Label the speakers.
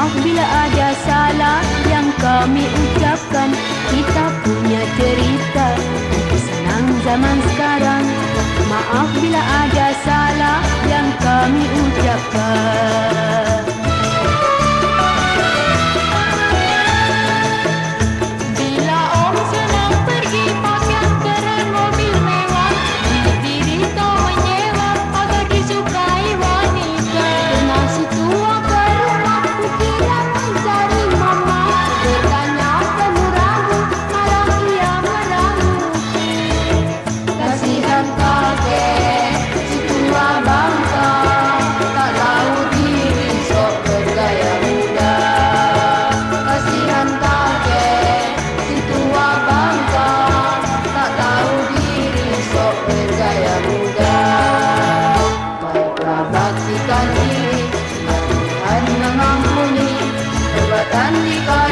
Speaker 1: maaf bila ada salah yang kami ucapkan. Kita punya cerita senang zaman sekarang. Maaf bila ada salah yang kami ucapkan. Everybody.